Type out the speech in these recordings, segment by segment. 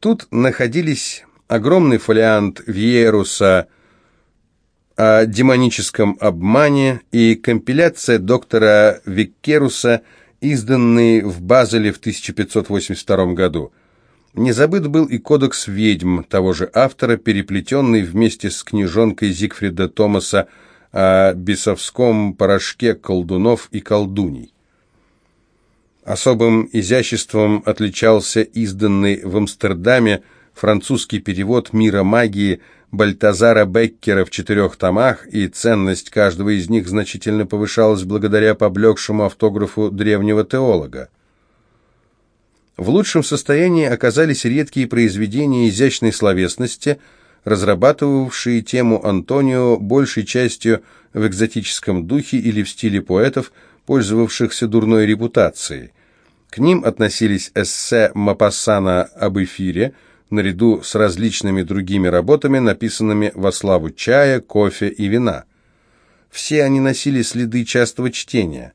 Тут находились огромный фолиант Вьеруса о демоническом обмане и компиляция доктора Виккеруса, изданные в Базеле в 1582 году. Не забыт был и кодекс ведьм того же автора, переплетенный вместе с книжонкой Зигфрида Томаса о бесовском порошке колдунов и колдуней. Особым изяществом отличался изданный в Амстердаме французский перевод «Мира магии» Бальтазара Беккера в четырех томах, и ценность каждого из них значительно повышалась благодаря поблекшему автографу древнего теолога. В лучшем состоянии оказались редкие произведения изящной словесности, разрабатывавшие тему Антонио большей частью в экзотическом духе или в стиле поэтов, пользовавшихся дурной репутацией. К ним относились эссе Мапассана об эфире, наряду с различными другими работами, написанными во славу чая, кофе и вина. Все они носили следы частого чтения.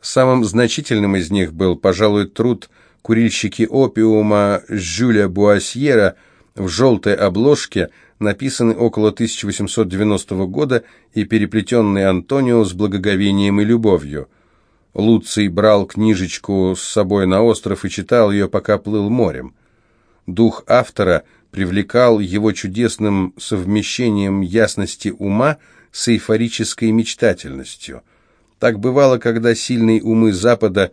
Самым значительным из них был, пожалуй, труд «Курильщики опиума» Жюля Буасьера в желтой обложке, написанный около 1890 года и переплетенный Антонио с благоговением и любовью. Луций брал книжечку с собой на остров и читал ее, пока плыл морем. Дух автора привлекал его чудесным совмещением ясности ума с эйфорической мечтательностью. Так бывало, когда сильные умы Запада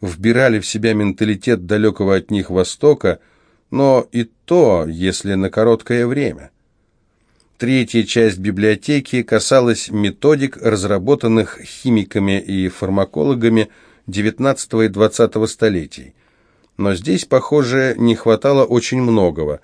вбирали в себя менталитет далекого от них Востока, но и то, если на короткое время. Третья часть библиотеки касалась методик, разработанных химиками и фармакологами XIX и XX столетий. Но здесь, похоже, не хватало очень многого.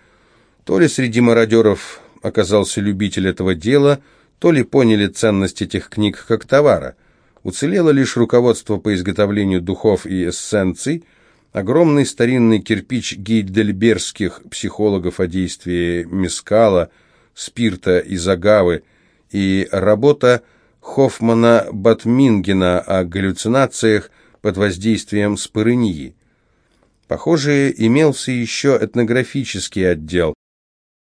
То ли среди мародеров оказался любитель этого дела, то ли поняли ценность этих книг как товара. Уцелело лишь руководство по изготовлению духов и эссенций, огромный старинный кирпич гейдельбергских психологов о действии мескала, спирта и загавы, и работа Хоффмана Батмингена о галлюцинациях под воздействием спорыньи. Похоже, имелся еще этнографический отдел,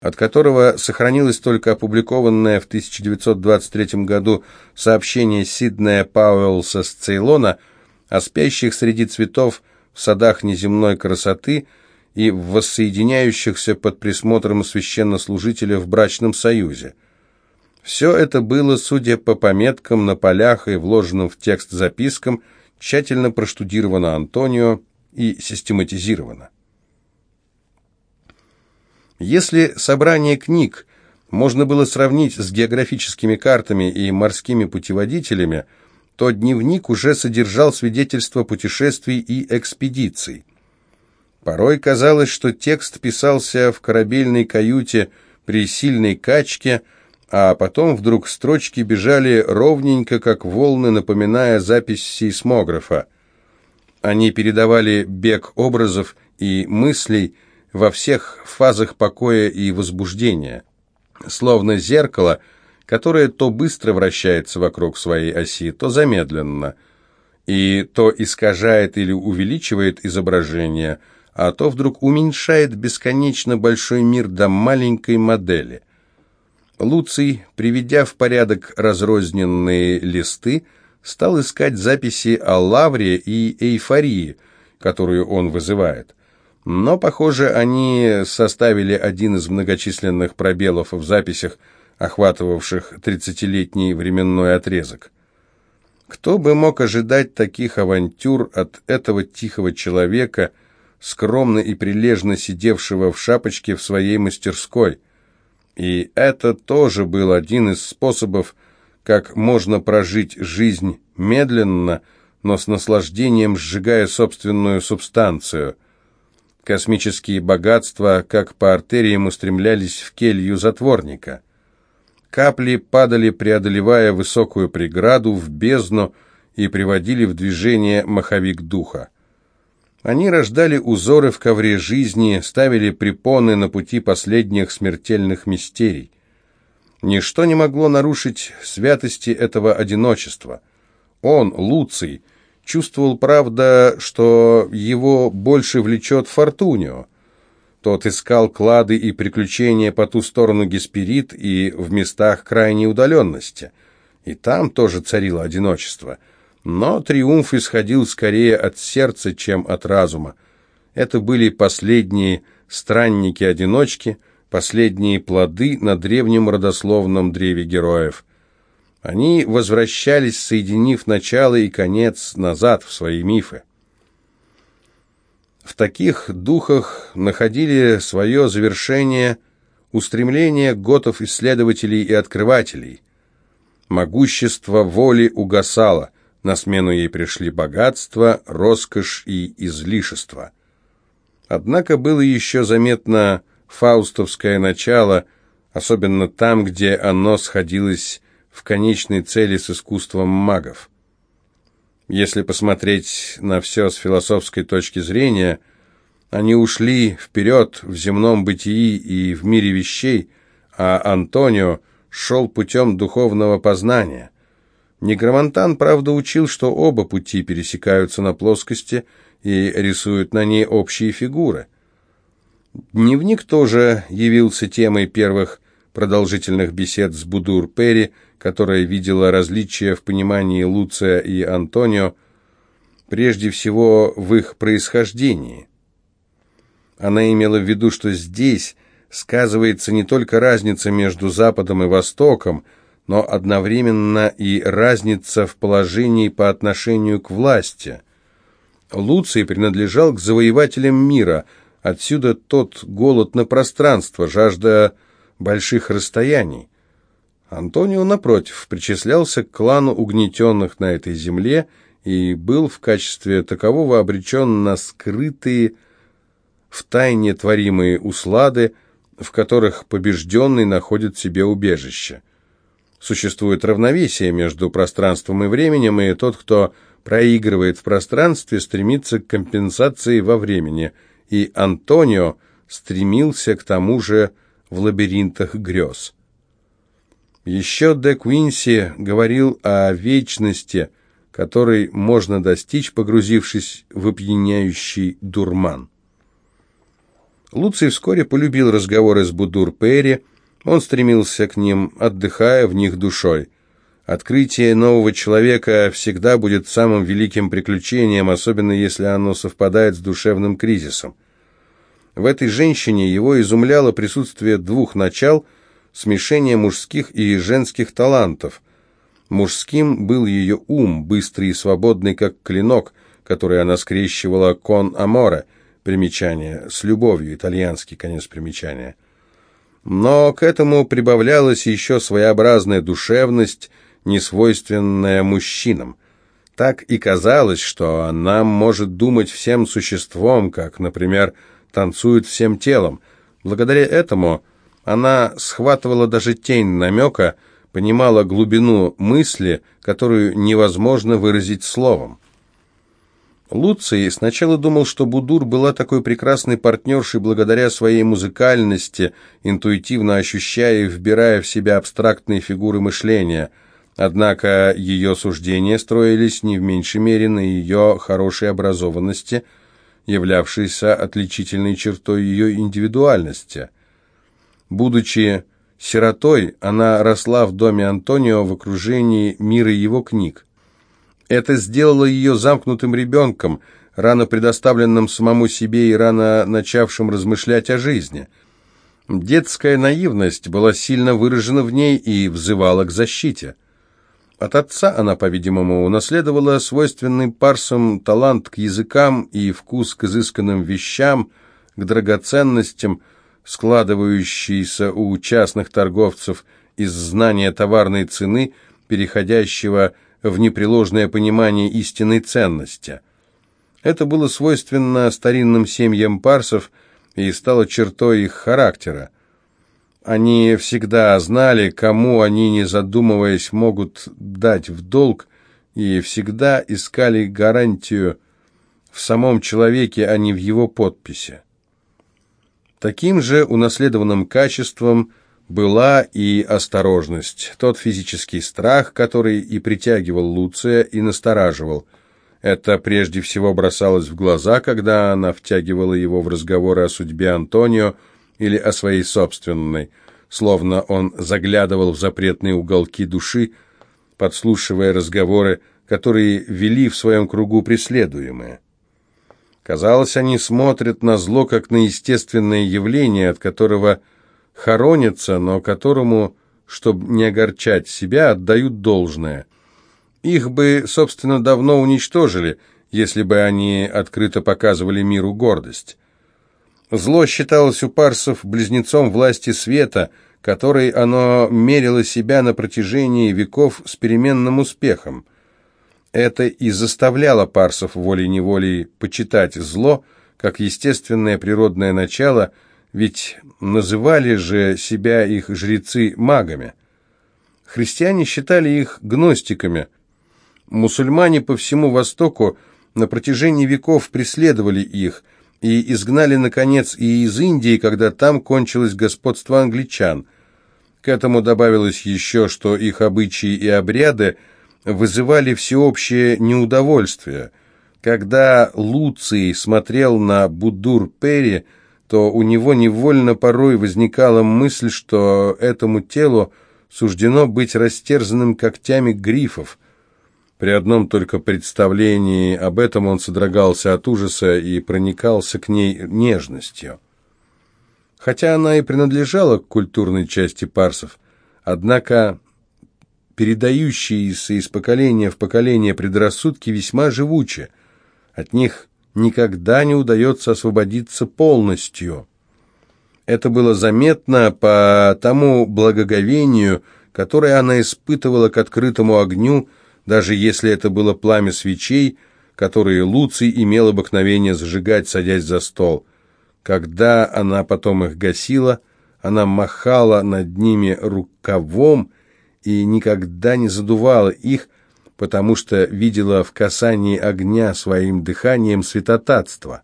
от которого сохранилось только опубликованное в 1923 году сообщение Сиднея Пауэллса с Цейлона о спящих среди цветов в садах неземной красоты и воссоединяющихся под присмотром священнослужителя в брачном союзе. Все это было, судя по пометкам на полях и вложенным в текст запискам, тщательно проштудировано Антонио, и систематизировано. Если собрание книг можно было сравнить с географическими картами и морскими путеводителями, то дневник уже содержал свидетельства путешествий и экспедиций. Порой казалось, что текст писался в корабельной каюте при сильной качке, а потом вдруг строчки бежали ровненько, как волны, напоминая запись сейсмографа. Они передавали бег образов и мыслей во всех фазах покоя и возбуждения, словно зеркало, которое то быстро вращается вокруг своей оси, то замедленно, и то искажает или увеличивает изображение, а то вдруг уменьшает бесконечно большой мир до маленькой модели. Луций, приведя в порядок разрозненные листы, стал искать записи о лавре и эйфории, которую он вызывает. Но, похоже, они составили один из многочисленных пробелов в записях, охватывавших тридцатилетний временной отрезок. Кто бы мог ожидать таких авантюр от этого тихого человека, скромно и прилежно сидевшего в шапочке в своей мастерской? И это тоже был один из способов как можно прожить жизнь медленно, но с наслаждением сжигая собственную субстанцию. Космические богатства, как по артериям, устремлялись в келью затворника. Капли падали, преодолевая высокую преграду, в бездну и приводили в движение маховик духа. Они рождали узоры в ковре жизни, ставили препоны на пути последних смертельных мистерий. Ничто не могло нарушить святости этого одиночества. Он, Луций, чувствовал, правда, что его больше влечет Фортунио. Тот искал клады и приключения по ту сторону Гесперид и в местах крайней удаленности. И там тоже царило одиночество. Но триумф исходил скорее от сердца, чем от разума. Это были последние странники-одиночки, последние плоды на древнем родословном древе героев. Они возвращались, соединив начало и конец назад в свои мифы. В таких духах находили свое завершение устремления готов-исследователей и открывателей. Могущество воли угасало, на смену ей пришли богатство, роскошь и излишество. Однако было еще заметно фаустовское начало, особенно там, где оно сходилось в конечной цели с искусством магов. Если посмотреть на все с философской точки зрения, они ушли вперед в земном бытии и в мире вещей, а Антонио шел путем духовного познания. Негромантан, правда, учил, что оба пути пересекаются на плоскости и рисуют на ней общие фигуры. Дневник тоже явился темой первых продолжительных бесед с Будур Перри, которая видела различия в понимании Луция и Антонио, прежде всего в их происхождении. Она имела в виду, что здесь сказывается не только разница между Западом и Востоком, но одновременно и разница в положении по отношению к власти. Луций принадлежал к завоевателям мира, отсюда тот голод на пространство, жажда больших расстояний. Антонио, напротив, причислялся к клану угнетенных на этой земле и был в качестве такового обречен на скрытые, в тайне творимые услады, в которых побежденный находит себе убежище. Существует равновесие между пространством и временем, и тот, кто проигрывает в пространстве, стремится к компенсации во времени, и Антонио стремился к тому же в лабиринтах грез. Еще де Квинси говорил о вечности, которой можно достичь, погрузившись в опьяняющий дурман. Луций вскоре полюбил разговоры с Будур Перри, он стремился к ним, отдыхая в них душой. Открытие нового человека всегда будет самым великим приключением, особенно если оно совпадает с душевным кризисом. В этой женщине его изумляло присутствие двух начал – смешение мужских и женских талантов. Мужским был ее ум, быстрый и свободный, как клинок, который она скрещивала кон аморе, примечание, с любовью, итальянский конец примечания. Но к этому прибавлялась еще своеобразная душевность, несвойственная мужчинам. Так и казалось, что она может думать всем существом, как, например, танцует всем телом. Благодаря этому она схватывала даже тень намека, понимала глубину мысли, которую невозможно выразить словом. Луций сначала думал, что Будур была такой прекрасной партнершей благодаря своей музыкальности, интуитивно ощущая и вбирая в себя абстрактные фигуры мышления. Однако ее суждения строились не в меньшей мере на ее хорошей образованности, являвшейся отличительной чертой ее индивидуальности. Будучи сиротой, она росла в доме Антонио в окружении мира его книг. Это сделало ее замкнутым ребенком, рано предоставленным самому себе и рано начавшим размышлять о жизни. Детская наивность была сильно выражена в ней и взывала к защите. От отца она, по-видимому, унаследовала свойственный парсам талант к языкам и вкус к изысканным вещам, к драгоценностям – складывающийся у частных торговцев из знания товарной цены, переходящего в непреложное понимание истинной ценности. Это было свойственно старинным семьям парсов и стало чертой их характера. Они всегда знали, кому они, не задумываясь, могут дать в долг, и всегда искали гарантию в самом человеке, а не в его подписи. Таким же унаследованным качеством была и осторожность, тот физический страх, который и притягивал Луция, и настораживал. Это прежде всего бросалось в глаза, когда она втягивала его в разговоры о судьбе Антонио или о своей собственной, словно он заглядывал в запретные уголки души, подслушивая разговоры, которые вели в своем кругу преследуемые. Казалось, они смотрят на зло как на естественное явление, от которого хоронятся, но которому, чтобы не огорчать себя, отдают должное. Их бы, собственно, давно уничтожили, если бы они открыто показывали миру гордость. Зло считалось у парсов близнецом власти света, которой оно мерило себя на протяжении веков с переменным успехом. Это и заставляло парсов волей-неволей почитать зло, как естественное природное начало, ведь называли же себя их жрецы магами. Христиане считали их гностиками. Мусульмане по всему Востоку на протяжении веков преследовали их – и изгнали, наконец, и из Индии, когда там кончилось господство англичан. К этому добавилось еще, что их обычаи и обряды вызывали всеобщее неудовольствие. Когда Луций смотрел на Будур-Пери, то у него невольно порой возникала мысль, что этому телу суждено быть растерзанным когтями грифов – при одном только представлении об этом он содрогался от ужаса и проникался к ней нежностью. Хотя она и принадлежала к культурной части парсов, однако передающиеся из поколения в поколение предрассудки весьма живучи. От них никогда не удается освободиться полностью. Это было заметно по тому благоговению, которое она испытывала к открытому огню, даже если это было пламя свечей, которые Луций имел обыкновение зажигать, садясь за стол. Когда она потом их гасила, она махала над ними рукавом и никогда не задувала их, потому что видела в касании огня своим дыханием святотатство.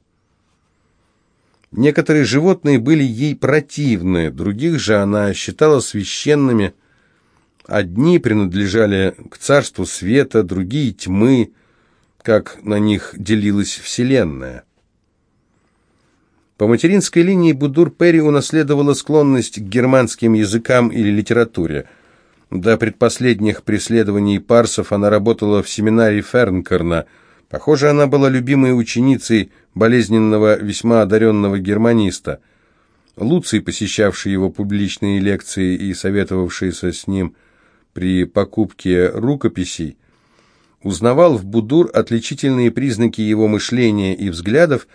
Некоторые животные были ей противны, других же она считала священными, Одни принадлежали к царству света, другие тьмы, как на них делилась Вселенная. По материнской линии Будур Перри унаследовала склонность к германским языкам или литературе. До предпоследних преследований парсов она работала в семинаре Фернкерна. Похоже, она была любимой ученицей болезненного, весьма одаренного германиста. Луций, посещавший его публичные лекции и советовавшийся с ним – при покупке рукописей, узнавал в Будур отличительные признаки его мышления и взглядов,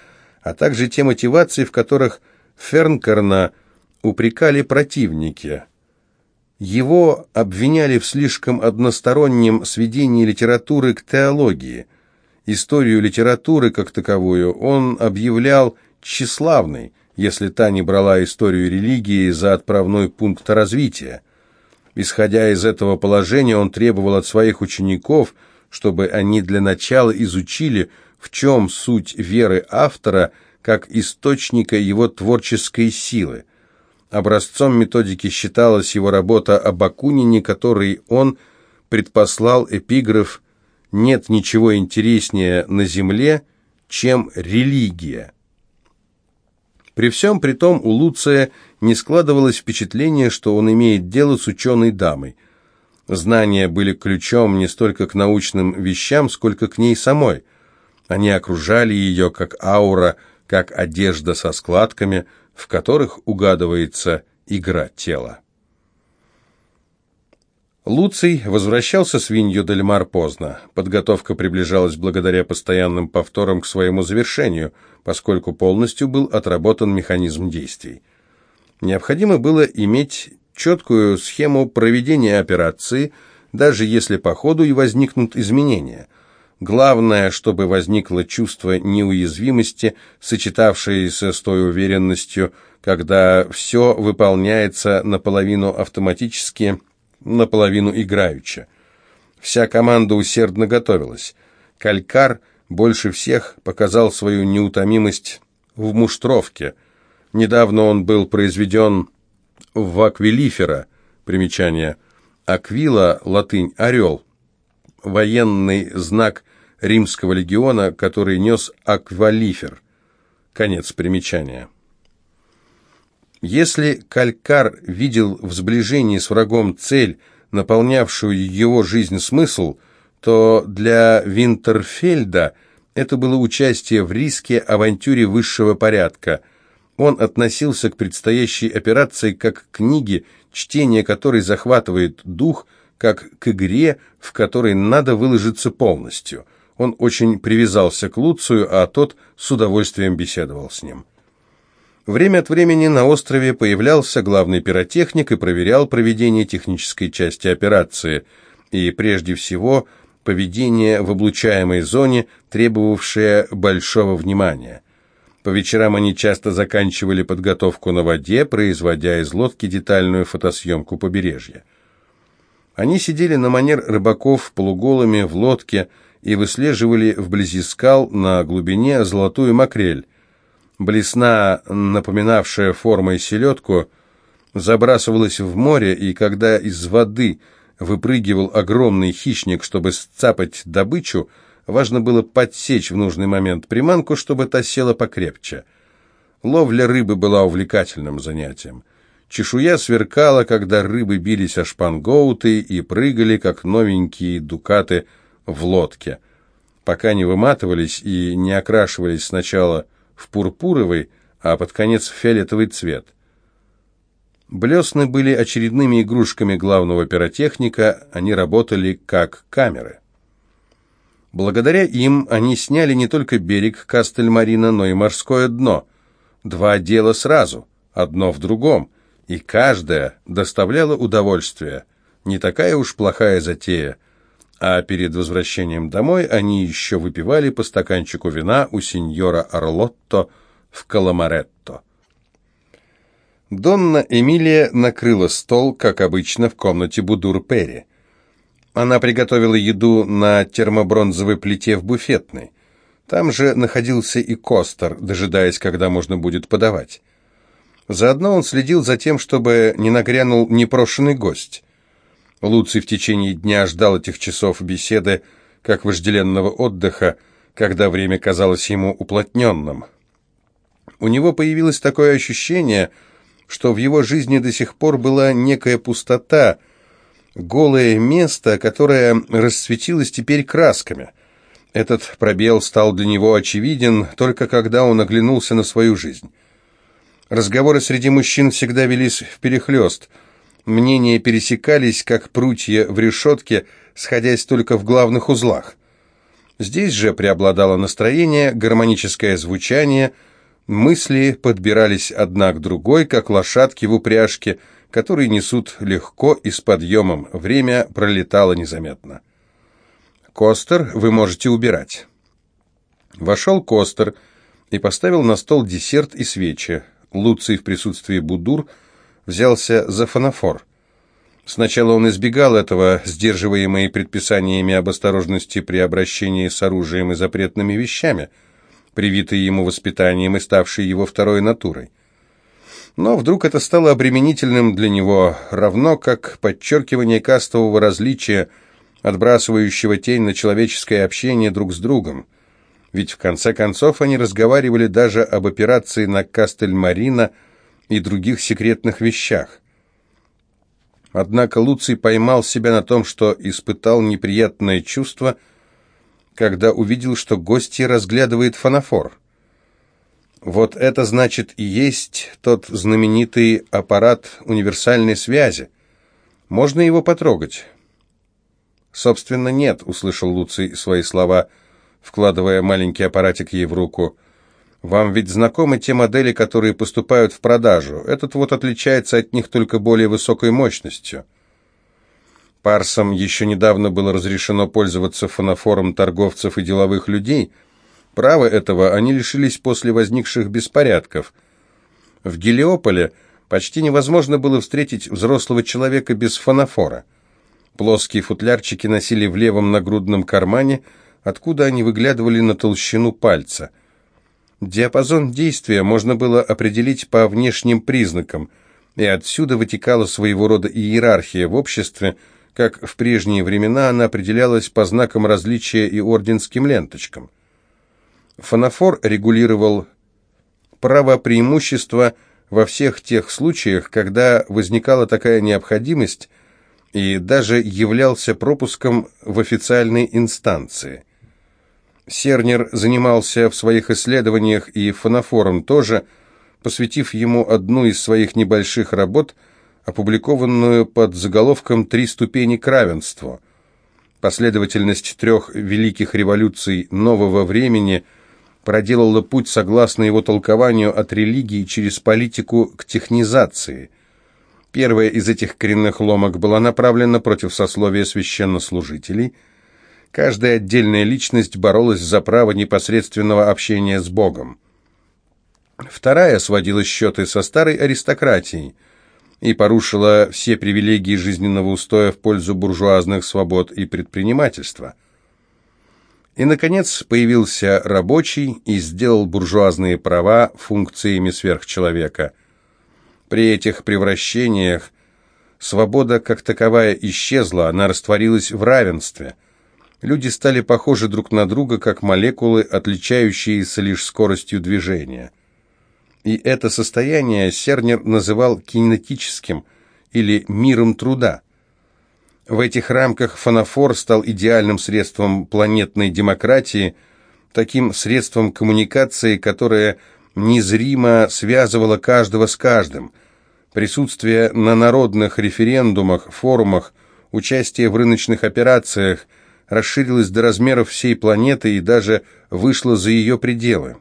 а также те мотивации, в которых Фернкерна упрекали противники. Его обвиняли в слишком одностороннем сведении литературы к теологии. Историю литературы как таковую он объявлял тщеславной, если та не брала историю религии за отправной пункт развития. Исходя из этого положения, он требовал от своих учеников, чтобы они для начала изучили, в чем суть веры автора как источника его творческой силы. Образцом методики считалась его работа об Акунине, который он предпослал эпиграф «Нет ничего интереснее на земле, чем религия». При всем при том у Луция не складывалось впечатление, что он имеет дело с ученой дамой. Знания были ключом не столько к научным вещам, сколько к ней самой. Они окружали ее, как аура, как одежда со складками, в которых угадывается игра тела. Луций возвращался с Винью-дель-Мар поздно. Подготовка приближалась благодаря постоянным повторам к своему завершению, поскольку полностью был отработан механизм действий. Необходимо было иметь четкую схему проведения операции, даже если по ходу и возникнут изменения. Главное, чтобы возникло чувство неуязвимости, сочетавшееся с той уверенностью, когда все выполняется наполовину автоматически, наполовину играючи. Вся команда усердно готовилась. Калькар больше всех показал свою неутомимость в муштровке. Недавно он был произведен в аквилифера, примечание, аквила, латынь, орел, военный знак римского легиона, который нес аквалифер. Конец примечания. Если Калькар видел в сближении с врагом цель, наполнявшую его жизнь смысл, то для Винтерфельда это было участие в риске авантюре высшего порядка. Он относился к предстоящей операции как к книге, чтение которой захватывает дух, как к игре, в которой надо выложиться полностью. Он очень привязался к Луцию, а тот с удовольствием беседовал с ним. Время от времени на острове появлялся главный пиротехник и проверял проведение технической части операции, и прежде всего поведение в облучаемой зоне, требовавшее большого внимания. По вечерам они часто заканчивали подготовку на воде, производя из лодки детальную фотосъемку побережья. Они сидели на манер рыбаков полуголыми в лодке и выслеживали вблизи скал на глубине золотую макрель, Блесна, напоминавшая формой селедку, забрасывалась в море, и когда из воды выпрыгивал огромный хищник, чтобы сцапать добычу, важно было подсечь в нужный момент приманку, чтобы та села покрепче. Ловля рыбы была увлекательным занятием. Чешуя сверкала, когда рыбы бились о шпангоуты и прыгали, как новенькие дукаты в лодке. Пока не выматывались и не окрашивались сначала в пурпуровый, а под конец в фиолетовый цвет. Блесны были очередными игрушками главного пиротехника, они работали как камеры. Благодаря им они сняли не только берег Кастельмарина, но и морское дно. Два дела сразу, одно в другом, и каждое доставляло удовольствие. Не такая уж плохая затея а перед возвращением домой они еще выпивали по стаканчику вина у сеньора Орлотто в Каламаретто. Донна Эмилия накрыла стол, как обычно, в комнате Будур-Перри. Она приготовила еду на термобронзовой плите в буфетной. Там же находился и Костер, дожидаясь, когда можно будет подавать. Заодно он следил за тем, чтобы не нагрянул непрошенный гость. Луций в течение дня ждал этих часов беседы, как вожделенного отдыха, когда время казалось ему уплотненным. У него появилось такое ощущение, что в его жизни до сих пор была некая пустота, голое место, которое расцветилось теперь красками. Этот пробел стал для него очевиден только когда он оглянулся на свою жизнь. Разговоры среди мужчин всегда велись вперехлёст – Мнения пересекались, как прутья в решетке, сходясь только в главных узлах. Здесь же преобладало настроение, гармоническое звучание, мысли подбирались одна к другой, как лошадки в упряжке, которые несут легко и с подъемом. Время пролетало незаметно. «Костер, вы можете убирать». Вошел Костер и поставил на стол десерт и свечи. Луций в присутствии Будур – взялся за фанофор. Сначала он избегал этого, сдерживаемый предписаниями об осторожности при обращении с оружием и запретными вещами, привитые ему воспитанием и ставшие его второй натурой. Но вдруг это стало обременительным для него, равно как подчеркивание кастового различия, отбрасывающего тень на человеческое общение друг с другом. Ведь в конце концов они разговаривали даже об операции на Кастельмарина – и других секретных вещах. Однако Луций поймал себя на том, что испытал неприятное чувство, когда увидел, что гостья разглядывает фанофор. Вот это значит и есть тот знаменитый аппарат универсальной связи. Можно его потрогать? Собственно, нет, услышал Луций свои слова, вкладывая маленький аппаратик ей в руку. Вам ведь знакомы те модели, которые поступают в продажу. Этот вот отличается от них только более высокой мощностью. Парсам еще недавно было разрешено пользоваться фонофором торговцев и деловых людей. Права этого они лишились после возникших беспорядков. В Гелиополе почти невозможно было встретить взрослого человека без фонофора. Плоские футлярчики носили в левом нагрудном кармане, откуда они выглядывали на толщину пальца – Диапазон действия можно было определить по внешним признакам, и отсюда вытекала своего рода иерархия в обществе, Как в прежние времена она определялась по знакам различия и орденским ленточкам. Фанофор регулировал право преимущества во всех тех случаях, когда возникала такая необходимость и даже являлся пропуском в официальной инстанции. Сернер занимался в своих исследованиях и фанофором тоже, посвятив ему одну из своих небольших работ, опубликованную под заголовком «Три ступени к равенству». Последовательность трех великих революций нового времени – проделала путь, согласно его толкованию, от религии через политику к технизации. Первая из этих коренных ломок была направлена против сословия священнослужителей. Каждая отдельная личность боролась за право непосредственного общения с Богом. Вторая сводила счеты со старой аристократией и порушила все привилегии жизненного устоя в пользу буржуазных свобод и предпринимательства – и, наконец, появился рабочий и сделал буржуазные права функциями сверхчеловека. При этих превращениях свобода как таковая исчезла, она растворилась в равенстве. Люди стали похожи друг на друга, как молекулы, отличающиеся лишь скоростью движения. И это состояние Сернер называл кинетическим или миром труда – в этих рамках фанофор стал идеальным средством планетной демократии, таким средством коммуникации, которое незримо связывало каждого с каждым. Присутствие на народных референдумах, форумах, участие в рыночных операциях расширилось до размеров всей планеты и даже вышло за ее пределы.